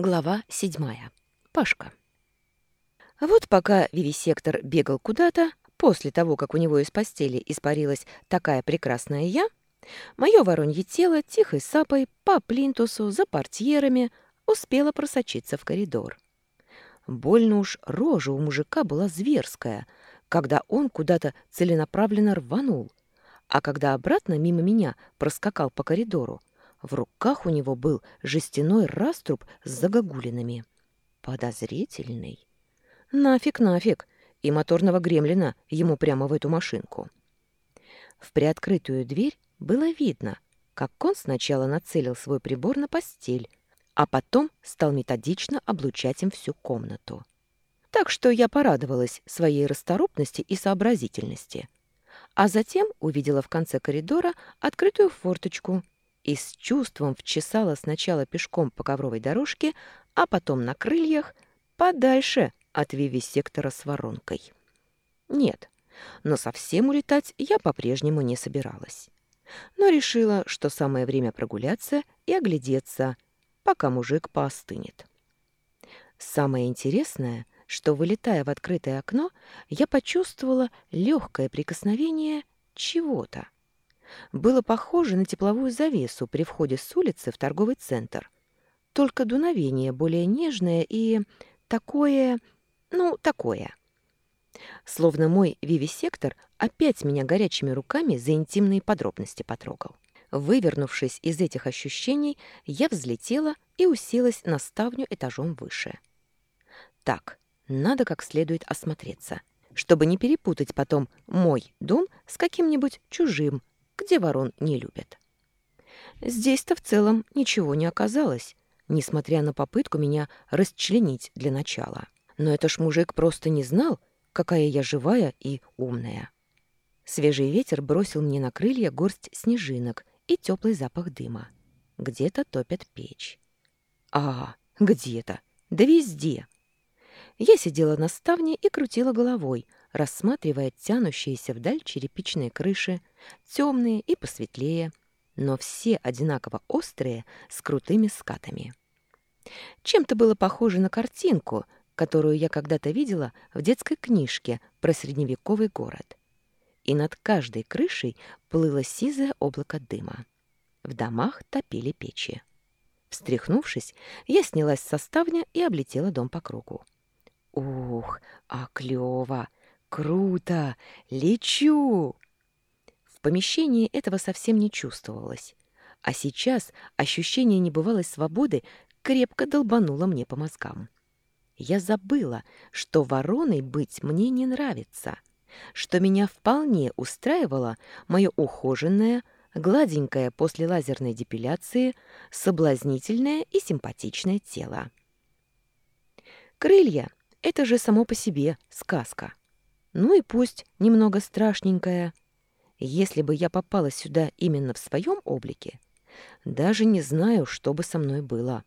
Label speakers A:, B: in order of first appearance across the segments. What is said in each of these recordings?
A: Глава седьмая. Пашка. Вот пока вивисектор бегал куда-то, после того, как у него из постели испарилась такая прекрасная я, мое воронье тело тихой сапой по плинтусу за портьерами успело просочиться в коридор. Больно уж рожа у мужика была зверская, когда он куда-то целенаправленно рванул, а когда обратно мимо меня проскакал по коридору, в руках у него был жестяной раструб с загогулинами. Подозрительный. Нафиг, нафиг. И моторного гремлина ему прямо в эту машинку. В приоткрытую дверь было видно, как он сначала нацелил свой прибор на постель, а потом стал методично облучать им всю комнату. Так что я порадовалась своей расторопности и сообразительности. А затем увидела в конце коридора открытую форточку — и с чувством вчесала сначала пешком по ковровой дорожке, а потом на крыльях подальше от вивисектора с воронкой. Нет, но совсем улетать я по-прежнему не собиралась. Но решила, что самое время прогуляться и оглядеться, пока мужик поостынет. Самое интересное, что, вылетая в открытое окно, я почувствовала легкое прикосновение чего-то было похоже на тепловую завесу при входе с улицы в торговый центр. Только дуновение более нежное и такое... ну, такое. Словно мой вивисектор опять меня горячими руками за интимные подробности потрогал. Вывернувшись из этих ощущений, я взлетела и уселась на ставню этажом выше. Так, надо как следует осмотреться, чтобы не перепутать потом мой дом с каким-нибудь чужим, где ворон не любят. Здесь-то в целом ничего не оказалось, несмотря на попытку меня расчленить для начала. Но это ж мужик просто не знал, какая я живая и умная. Свежий ветер бросил мне на крылья горсть снежинок и теплый запах дыма. Где-то топят печь. А, где-то? Да везде. Я сидела на ставне и крутила головой, рассматривая тянущиеся вдаль черепичные крыши, темные и посветлее, но все одинаково острые, с крутыми скатами. Чем-то было похоже на картинку, которую я когда-то видела в детской книжке про средневековый город. И над каждой крышей плыло сизое облако дыма. В домах топили печи. Встряхнувшись, я снялась со ставня и облетела дом по кругу. Ух, а клёво! Круто! Лечу! В помещении этого совсем не чувствовалось. А сейчас ощущение небывалой свободы крепко долбануло мне по мозгам. Я забыла, что вороной быть мне не нравится, что меня вполне устраивало мое ухоженное, гладенькое после лазерной депиляции, соблазнительное и симпатичное тело. Крылья — это же само по себе сказка. Ну и пусть немного страшненькая. Если бы я попала сюда именно в своем облике, даже не знаю, что бы со мной было.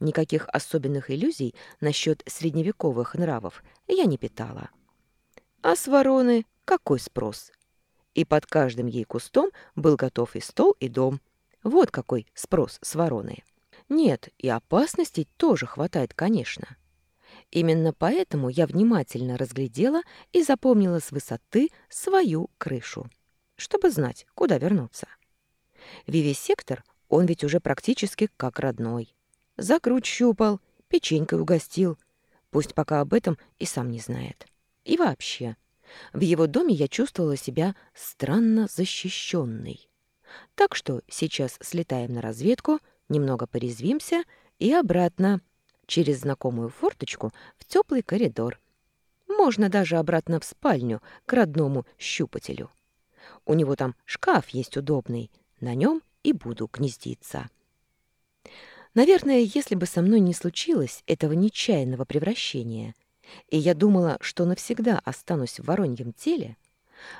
A: Никаких особенных иллюзий насчет средневековых нравов я не питала. А с вороны какой спрос? И под каждым ей кустом был готов и стол, и дом. Вот какой спрос с вороны. Нет, и опасностей тоже хватает, конечно. Именно поэтому я внимательно разглядела и запомнила с высоты свою крышу, чтобы знать, куда вернуться. Вивисектор, он ведь уже практически как родной. За грудь щупал, печенькой угостил. Пусть пока об этом и сам не знает. И вообще, в его доме я чувствовала себя странно защищенной. Так что сейчас слетаем на разведку, немного порезвимся и обратно через знакомую форточку в теплый коридор. Можно даже обратно в спальню к родному щупателю. У него там шкаф есть удобный, на нем и буду гнездиться. Наверное, если бы со мной не случилось этого нечаянного превращения, и я думала, что навсегда останусь в вороньем теле,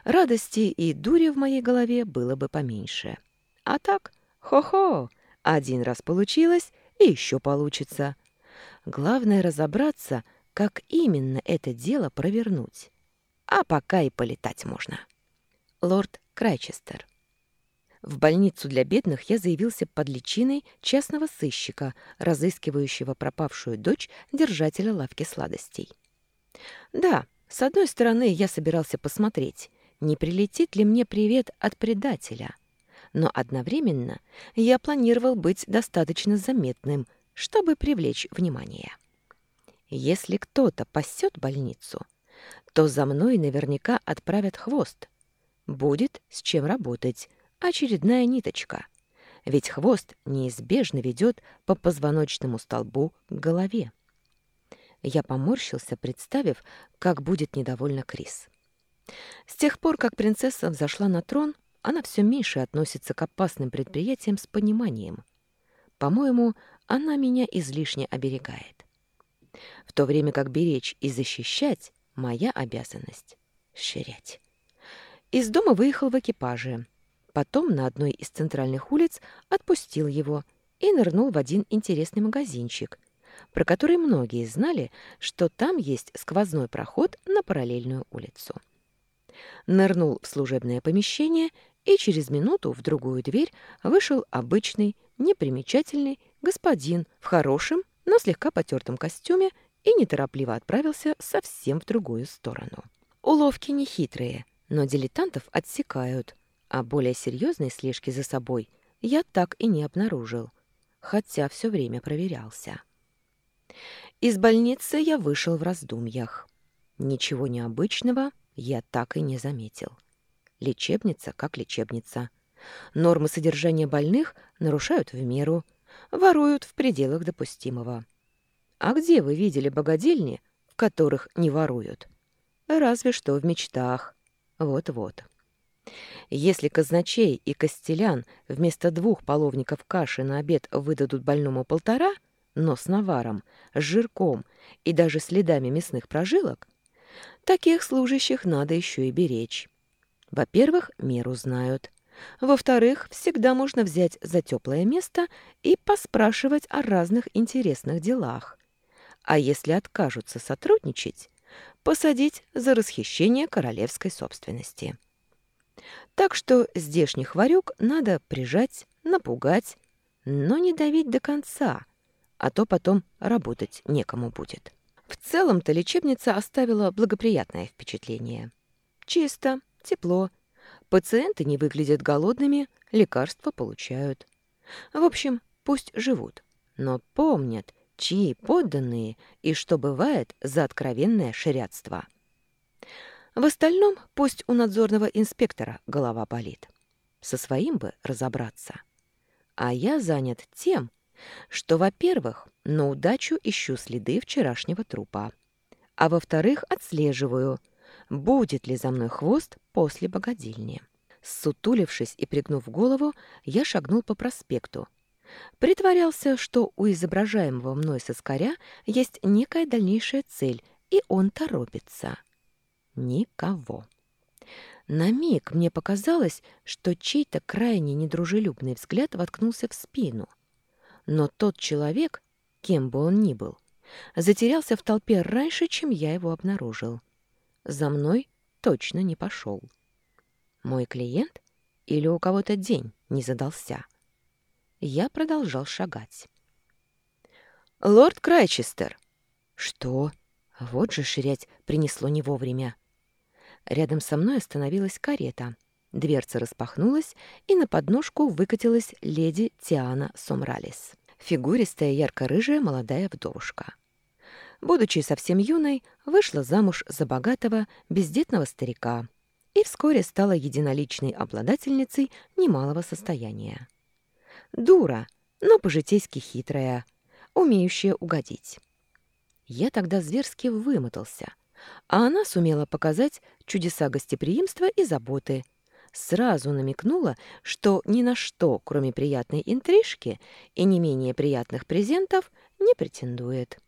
A: радости и дури в моей голове было бы поменьше. А так, хо-хо, один раз получилось, и еще получится — Главное разобраться, как именно это дело провернуть. А пока и полетать можно. Лорд Крайчестер. В больницу для бедных я заявился под личиной частного сыщика, разыскивающего пропавшую дочь держателя лавки сладостей. Да, с одной стороны, я собирался посмотреть, не прилетит ли мне привет от предателя. Но одновременно я планировал быть достаточно заметным, чтобы привлечь внимание. Если кто-то пасет больницу, то за мной наверняка отправят хвост. Будет с чем работать, очередная ниточка. Ведь хвост неизбежно ведет по позвоночному столбу к голове. Я поморщился, представив, как будет недовольна Крис. С тех пор, как принцесса взошла на трон, она все меньше относится к опасным предприятиям с пониманием. По-моему, она меня излишне оберегает. В то время как беречь и защищать — моя обязанность. Ширять. Из дома выехал в экипаже. Потом на одной из центральных улиц отпустил его и нырнул в один интересный магазинчик, про который многие знали, что там есть сквозной проход на параллельную улицу. Нырнул в служебное помещение и через минуту в другую дверь вышел обычный, непримечательный господин в хорошем, но слегка потертом костюме и неторопливо отправился совсем в другую сторону. Уловки нехитрые, но дилетантов отсекают, а более серьезной слежки за собой я так и не обнаружил, хотя все время проверялся. Из больницы я вышел в раздумьях. Ничего необычного я так и не заметил. Лечебница как лечебница. Нормы содержания больных нарушают в меру, воруют в пределах допустимого. А где вы видели богадельни, в которых не воруют? Разве что в мечтах. Вот-вот. Если казначей и костелян вместо двух половников каши на обед выдадут больному полтора — но с наваром, с жирком и даже следами мясных прожилок, таких служащих надо еще и беречь. Во-первых, меру знают. Во-вторых, всегда можно взять за теплое место и поспрашивать о разных интересных делах. А если откажутся сотрудничать, посадить за расхищение королевской собственности. Так что здешних варюк надо прижать, напугать, но не давить до конца, а то потом работать некому будет. В целом-то лечебница оставила благоприятное впечатление. Чисто, тепло, пациенты не выглядят голодными, лекарства получают. В общем, пусть живут, но помнят, чьи подданные и что бывает за откровенное ширятство. В остальном пусть у надзорного инспектора голова болит. Со своим бы разобраться. А я занят тем, что, во-первых, на удачу ищу следы вчерашнего трупа, а во-вторых, отслеживаю, будет ли за мной хвост после богадельни. Сутулившись и пригнув голову, я шагнул по проспекту. Притворялся, что у изображаемого мной соскаря есть некая дальнейшая цель, и он торопится. Никого. На миг мне показалось, что чей-то крайне недружелюбный взгляд воткнулся в спину. Но тот человек, кем бы он ни был, затерялся в толпе раньше, чем я его обнаружил. За мной точно не пошел. Мой клиент или у кого-то день не задался? Я продолжал шагать. «Лорд Крайчестер!» «Что?» Вот же ширять принесло не вовремя. Рядом со мной остановилась карета. Дверца распахнулась, и на подножку выкатилась леди Тиана Сомралис фигуристая ярко-рыжая молодая вдовушка. Будучи совсем юной, вышла замуж за богатого, бездетного старика и вскоре стала единоличной обладательницей немалого состояния. Дура, но по-житейски хитрая, умеющая угодить. Я тогда зверски вымотался, а она сумела показать чудеса гостеприимства и заботы — сразу намекнула, что ни на что, кроме приятной интрижки и не менее приятных презентов, не претендует.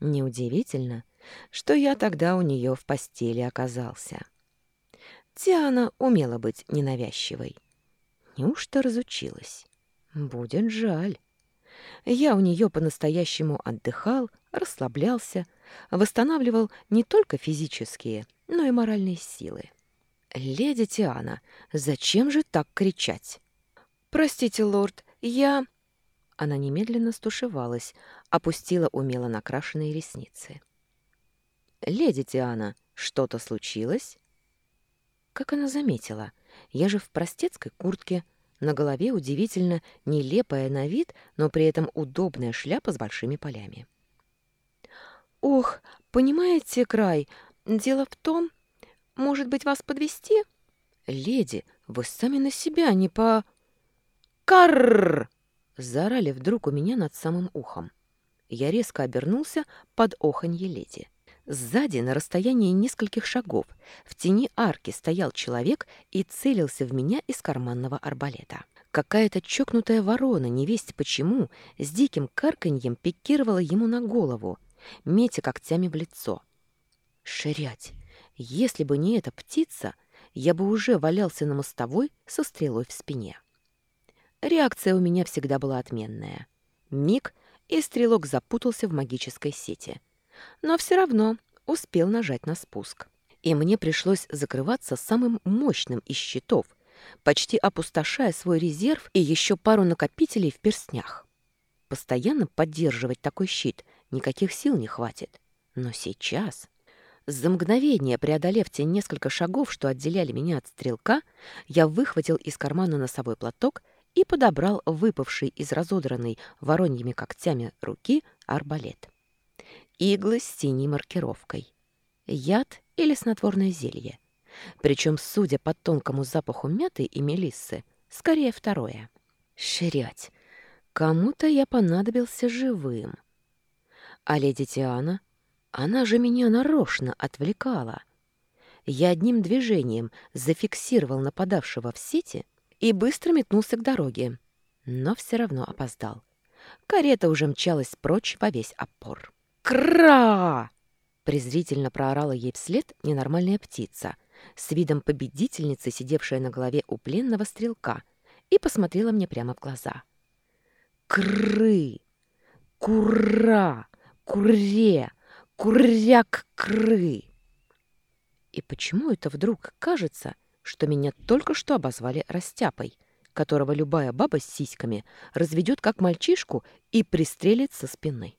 A: Неудивительно, что я тогда у нее в постели оказался. Тиана умела быть ненавязчивой. Неужто разучилась? Будет жаль. Я у нее по-настоящему отдыхал, расслаблялся, восстанавливал не только физические, но и моральные силы. «Леди Тиана, зачем же так кричать?» «Простите, лорд, я...» Она немедленно стушевалась, опустила умело накрашенные ресницы. «Леди Диана, что-то случилось?» Как она заметила? Я же в простецкой куртке, на голове удивительно нелепая на вид, но при этом удобная шляпа с большими полями. «Ох, понимаете, Край, дело в том, может быть, вас подвести? «Леди, вы сами на себя не по...» «Карррр!» — заорали вдруг у меня над самым ухом. Я резко обернулся под оханье леди. Сзади, на расстоянии нескольких шагов, в тени арки стоял человек и целился в меня из карманного арбалета. Какая-то чокнутая ворона, невесть почему, с диким карканьем пикировала ему на голову, метя когтями в лицо. Ширять! Если бы не эта птица, я бы уже валялся на мостовой со стрелой в спине. Реакция у меня всегда была отменная. Миг, и стрелок запутался в магической сети. Но все равно успел нажать на спуск. И мне пришлось закрываться самым мощным из щитов, почти опустошая свой резерв и еще пару накопителей в перстнях. Постоянно поддерживать такой щит никаких сил не хватит. Но сейчас... За мгновение, преодолев те несколько шагов, что отделяли меня от стрелка, я выхватил из кармана носовой платок и подобрал выпавший из разодранной вороньими когтями руки арбалет. Иглы с синей маркировкой. Яд или снотворное зелье. Причем, судя по тонкому запаху мяты и мелиссы, скорее второе. Ширять. Кому-то я понадобился живым. А леди Тиана она же меня нарочно отвлекала. Я одним движением зафиксировал нападавшего в сети и быстро метнулся к дороге, но все равно опоздал. Карета уже мчалась прочь во весь опор. «Кра!» — презрительно проорала ей вслед ненормальная птица, с видом победительницы, сидевшая на голове у пленного стрелка, и посмотрела мне прямо в глаза. «Кры! Кура! Куре! Куряк-кры! И почему это вдруг кажется, что меня только что обозвали растяпой, которого любая баба с сиськами разведет как мальчишку и пристрелит со спины?